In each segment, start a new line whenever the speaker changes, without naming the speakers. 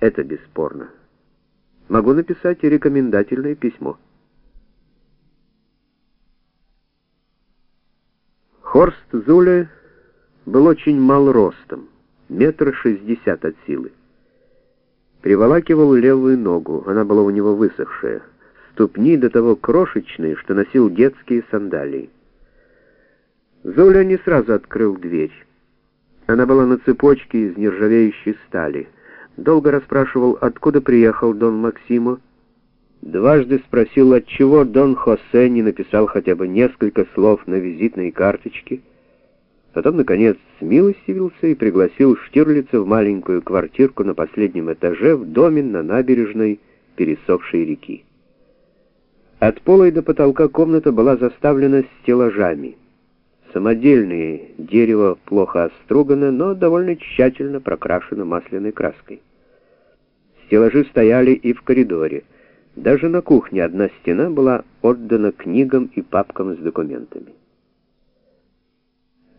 Это бесспорно. Могу написать и рекомендательное письмо. Хорст Зуле был очень мал ростом, метр шестьдесят от силы. Приволакивал левую ногу, она была у него высохшая, ступни до того крошечные, что носил детские сандалии. Зуля не сразу открыл дверь. Она была на цепочке из нержавеющей стали. Долго расспрашивал, откуда приехал Дон Максимо. Дважды спросил, отчего Дон Хосе не написал хотя бы несколько слов на визитной карточке. Потом, наконец, смилостивился и пригласил Штирлица в маленькую квартирку на последнем этаже в доме на набережной пересохшей реки. От пола и до потолка комната была заставлена стеллажами. Самодельные, дерево плохо остругано, но довольно тщательно прокрашено масляной краской. Стеллажи стояли и в коридоре. Даже на кухне одна стена была отдана книгам и папкам с документами.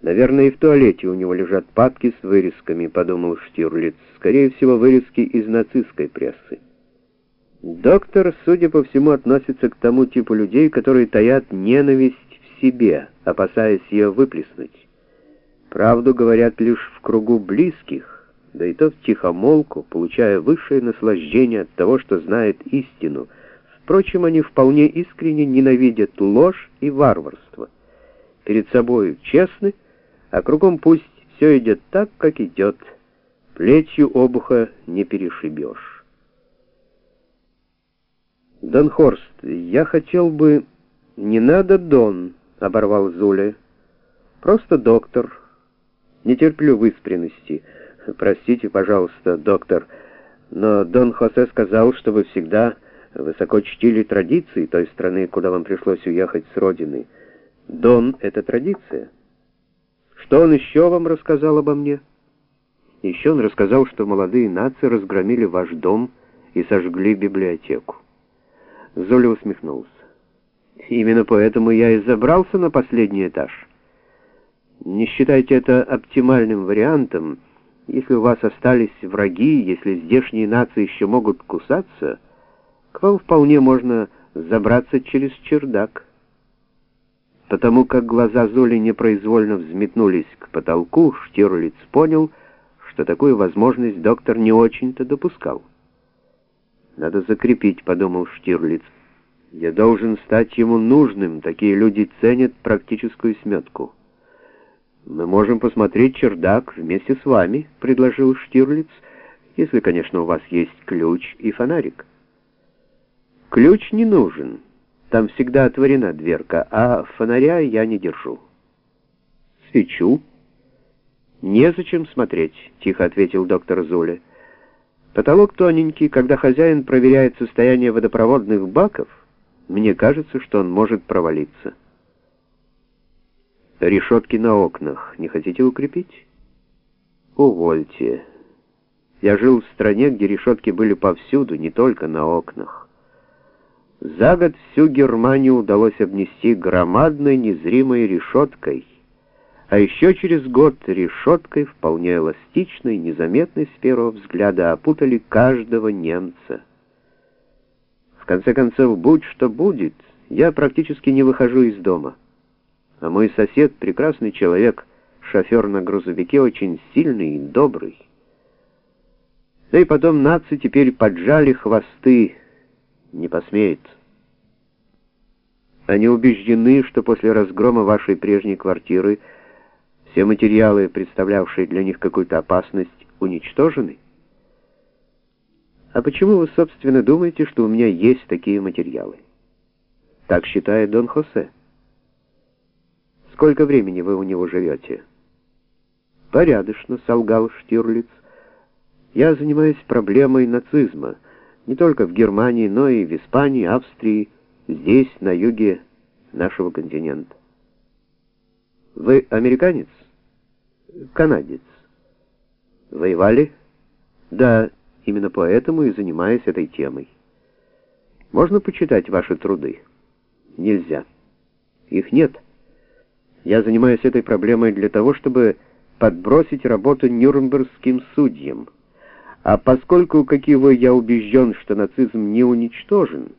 Наверное, и в туалете у него лежат папки с вырезками, подумал Штирлиц. Скорее всего, вырезки из нацистской прессы. Доктор, судя по всему, относится к тому типу людей, которые таят ненависть в себе, опасаясь ее выплеснуть. Правду говорят лишь в кругу близких, да и то в тихомолку, получая высшее наслаждение от того, что знает истину. Впрочем, они вполне искренне ненавидят ложь и варварство. Перед собою честны, а кругом пусть все идет так, как идет. Плетью обуха не перешибешь. Дон Хорст, я хотел бы... Не надо, Дон, оборвал Зуля. Просто доктор. Не терплю выспренности. Простите, пожалуйста, доктор, но Дон Хосе сказал, что вы всегда высоко чтили традиции той страны, куда вам пришлось уехать с родины. Дон — это традиция. Что он еще вам рассказал обо мне? Еще он рассказал, что молодые нации разгромили ваш дом и сожгли библиотеку. Золя усмехнулся. Именно поэтому я и забрался на последний этаж. Не считайте это оптимальным вариантом. Если у вас остались враги, если здешние нации еще могут кусаться, к вам вполне можно забраться через чердак. Потому как глаза Золи непроизвольно взметнулись к потолку, Штирлиц понял, что такую возможность доктор не очень-то допускал. «Надо закрепить», — подумал Штирлиц. «Я должен стать ему нужным, такие люди ценят практическую сметку». «Мы можем посмотреть чердак вместе с вами», — предложил Штирлиц, «если, конечно, у вас есть ключ и фонарик». «Ключ не нужен». Там всегда отворена дверка, а фонаря я не держу. Свечу. Незачем смотреть, тихо ответил доктор Зуля. Потолок тоненький, когда хозяин проверяет состояние водопроводных баков, мне кажется, что он может провалиться. Решетки на окнах не хотите укрепить? Увольте. Я жил в стране, где решетки были повсюду, не только на окнах. За год всю Германию удалось обнести громадной незримой решеткой, а еще через год решеткой, вполне эластичной, незаметной с первого взгляда, опутали каждого немца. В конце концов, будь что будет, я практически не выхожу из дома. А мой сосед, прекрасный человек, шофер на грузовике, очень сильный и добрый. Да и потом нации теперь поджали хвосты, не посмеет. Они убеждены, что после разгрома вашей прежней квартиры все материалы, представлявшие для них какую-то опасность, уничтожены? А почему вы, собственно, думаете, что у меня есть такие материалы? Так считает Дон Хосе. Сколько времени вы у него живете? Порядочно, солгал Штирлиц. Я занимаюсь проблемой нацизма, не только в Германии, но и в Испании, Австрии, здесь, на юге нашего континента. Вы американец? Канадец. Воевали? Да, именно поэтому и занимаюсь этой темой. Можно почитать ваши труды? Нельзя. Их нет. Я занимаюсь этой проблемой для того, чтобы подбросить работу нюрнбергским судьям, А поскольку, как и вы, я убежден, что нацизм не уничтожен,